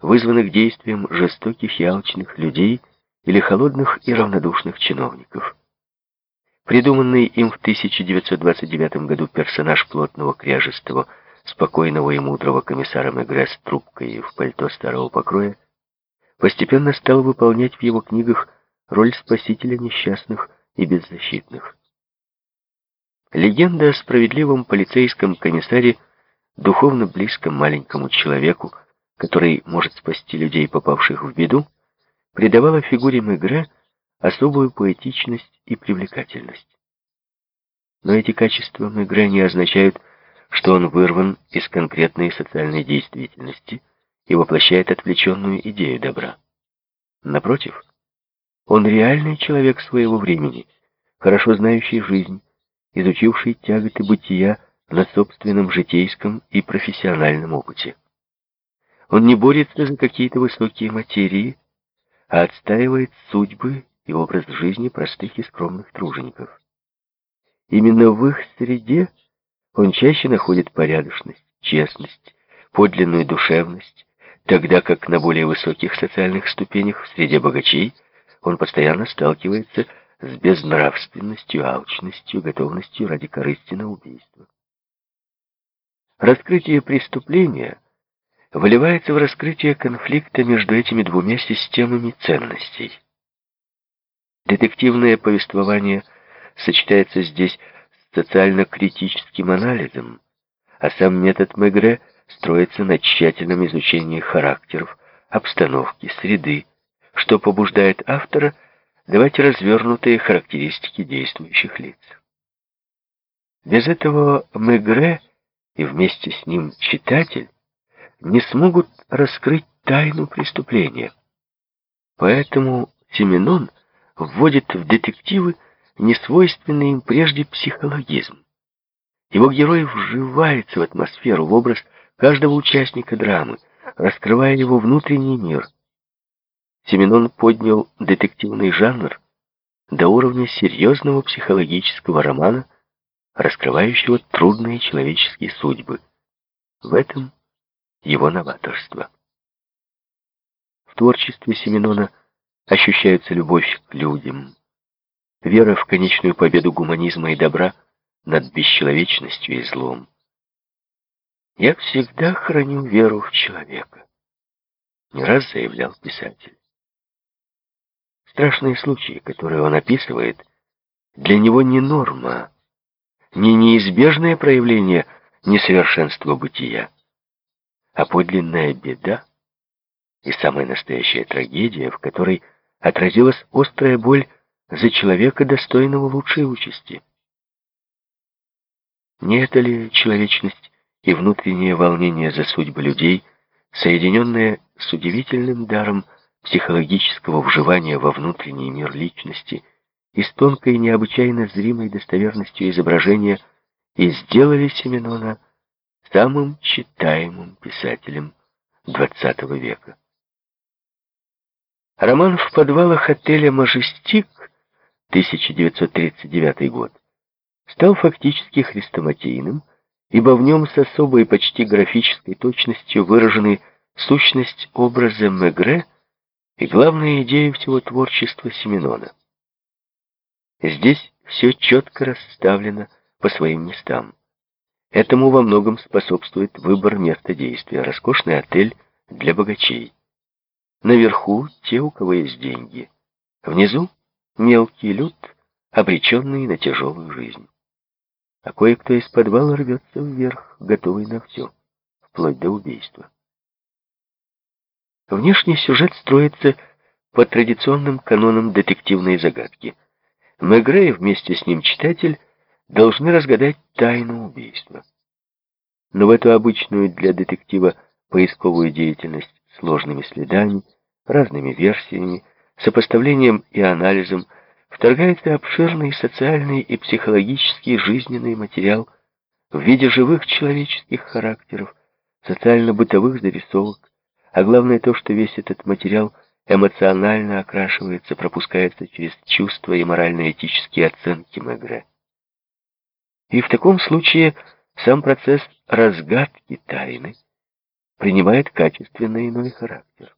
вызванных действием жестоких и алчных людей или холодных и равнодушных чиновников. Придуманный им в 1929 году персонаж плотного кряжестого, спокойного и мудрого комиссара Мегре с трубкой в пальто старого покроя постепенно стал выполнять в его книгах роль спасителя несчастных и беззащитных. Легенда о справедливом полицейском комиссаре, духовно близком маленькому человеку, который может спасти людей, попавших в беду, придавала фигуре Мегре особую поэтичность и привлекательность. Но эти качества Мегре не означают, что он вырван из конкретной социальной действительности и воплощает отвлеченную идею добра. Напротив, он реальный человек своего времени, хорошо знающий жизнь, изучивший тяготы бытия на собственном житейском и профессиональном опыте. Он не борется за какие-то высокие материи, а отстаивает судьбы и образ жизни простых и скромных тружеников. Именно в их среде он чаще находит порядочность, честность, подлинную душевность, тогда как на более высоких социальных ступенях в среде богачей он постоянно сталкивается с безнравственностью, алчностью, готовностью ради корысти на убийство. Раскрытие преступления выливается в раскрытие конфликта между этими двумя системами ценностей. Детективное повествование сочетается здесь с социально-критическим анализом, а сам метод Мегре строится на тщательном изучении характеров, обстановки, среды, что побуждает автора – давать развернутые характеристики действующих лиц. Без этого Мегре и вместе с ним читатель не смогут раскрыть тайну преступления. Поэтому Семенон вводит в детективы несвойственный им прежде психологизм. Его герой вживается в атмосферу, в образ каждого участника драмы, раскрывая его внутренний мир – Семенон поднял детективный жанр до уровня серьезного психологического романа, раскрывающего трудные человеческие судьбы. В этом его новаторство. В творчестве Семенона ощущается любовь к людям, вера в конечную победу гуманизма и добра над бесчеловечностью и злом. «Я всегда храню веру в человека», — не раз заявлял писатель. Страшные случаи, которые он описывает, для него не норма, не неизбежное проявление несовершенства бытия, а подлинная беда и самая настоящая трагедия, в которой отразилась острая боль за человека, достойного лучшей участи. Не это ли человечность и внутреннее волнение за судьбы людей, соединенное с удивительным даром психологического вживания во внутренний мир личности и с тонкой необычайно зримой достоверностью изображения и сделали Семенона самым читаемым писателем XX века. Роман «В подвалах отеля «Мажестик» 1939 год стал фактически хрестоматийным, ибо в нем с особой почти графической точностью выражены сущность образа Мегре – и главная идея всего творчества Семенона. Здесь все четко расставлено по своим местам. Этому во многом способствует выбор места действия, роскошный отель для богачей. Наверху те, у кого есть деньги. Внизу мелкий люд, обреченный на тяжелую жизнь. А кое-кто из подвала рвется вверх, готовый на все, вплоть до убийства. Внешний сюжет строится по традиционным канонам детективной загадки. Мегре вместе с ним читатель должны разгадать тайну убийства. Но в эту обычную для детектива поисковую деятельность сложными следами, разными версиями, сопоставлением и анализом вторгается обширный социальный и психологический жизненный материал в виде живых человеческих характеров, социально-бытовых зарисовок, а главное то, что весь этот материал эмоционально окрашивается, пропускается через чувства и морально-этические оценки Мегре. И в таком случае сам процесс разгадки тайны принимает качественно иной характер.